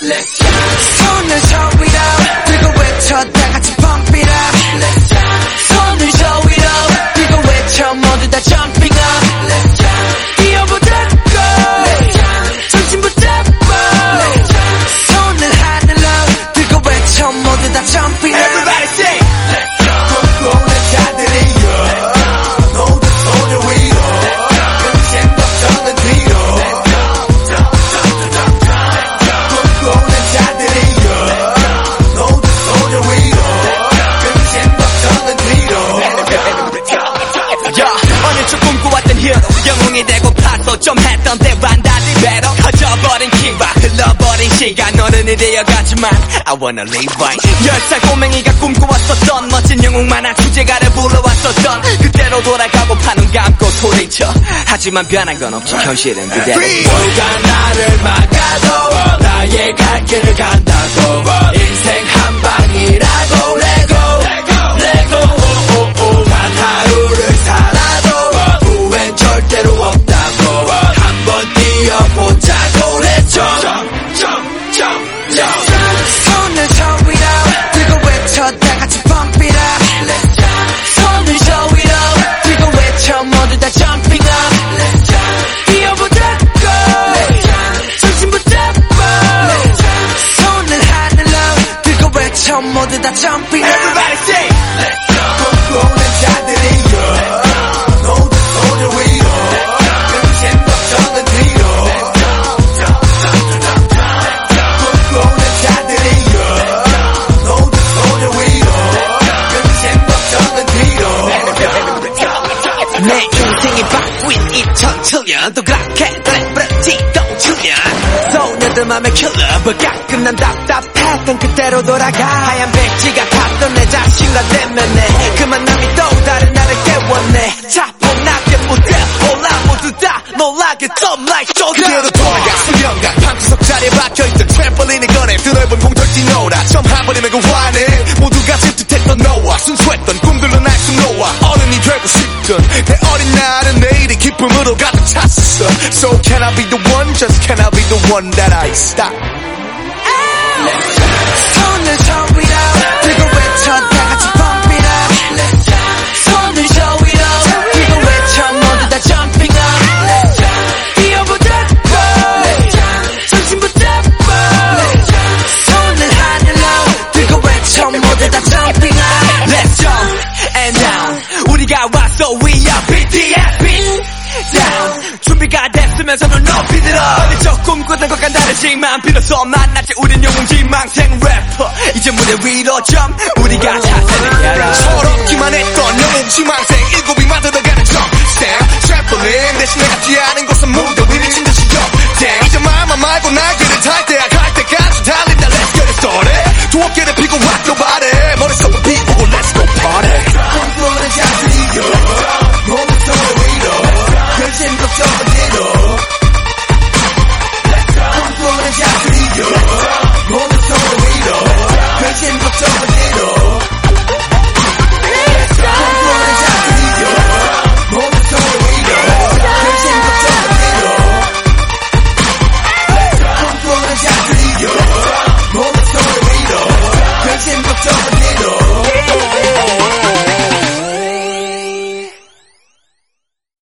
Let's jump 손을 저 위로 들고 외쳐 했던 때반 다시 배로 커져버린 키와 흘러버린 시간. 너른이 되어가지만 I wanna live right 열살 꼬맹이가 꿈꿔왔었던 멋진 영웅 만화 주제가를 불러왔었던 그때로 돌아가고 파는 감고 소리쳐. 하지만 변한 건 없지. 현실은 그대로. 뭐가 나를 막아도 나의 갈 길을 간다고. 인생 한 방이라고 레고 외쳐 모두 다 jumping up Everybody say Let's jump 꿈꾸는 자들이여 모두 손을 위로. 근심 걱정은 뒤로. 꿈꾸는 자들이여 모두 손을 위로. 근심 걱정은 뒤로. 내 인생이 바뀐 2007년 또 그렇게. 그래브레티도 출연 소녀들 맘에 킬러 뭐가 끝난 답답했던 그때로 돌아가. 하얀 백지가 탔던 내 자신과 대면해 그 만 남이 또 다른 나를 깨웠네. 자폭나게 무대 올라 모두 다 놀라게 좀 like 조금 그대로 돌아가. 수영가 방구석 자리에 박혀있던 트램펄린을 꺼내. 드넓은 공털 뛰노라. 처음 한 번이면 그 화내. 모두가 질투했던 너와 순수했던 꿈들로 날숨 놓아. 어른이 되고 싶던 내 어린 내일이 기쁨으로 가득 찼어 So can I be the one just can I be the one that I stop 손을 저 준비가 됐으면 손을 높이 들어. 어디저 꿈꾸던 것과 다르지만 비로소 만났지 우린 영웅 지망생 래퍼. 이제 무대 위로 점. 우리가 차세는 결혼 서럽기만 했던 영웅 지망생. 일곱이 만 들어가는 점스텝 트램펄린 대신 내가 뛰어하는 곳은 무대 위 미친 듯이 역대 이제 마음만 말고 날개를 탈 때야. 갈 때까지 달린다. Let's get it started. 두 어깨를 피고